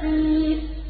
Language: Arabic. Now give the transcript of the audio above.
بصير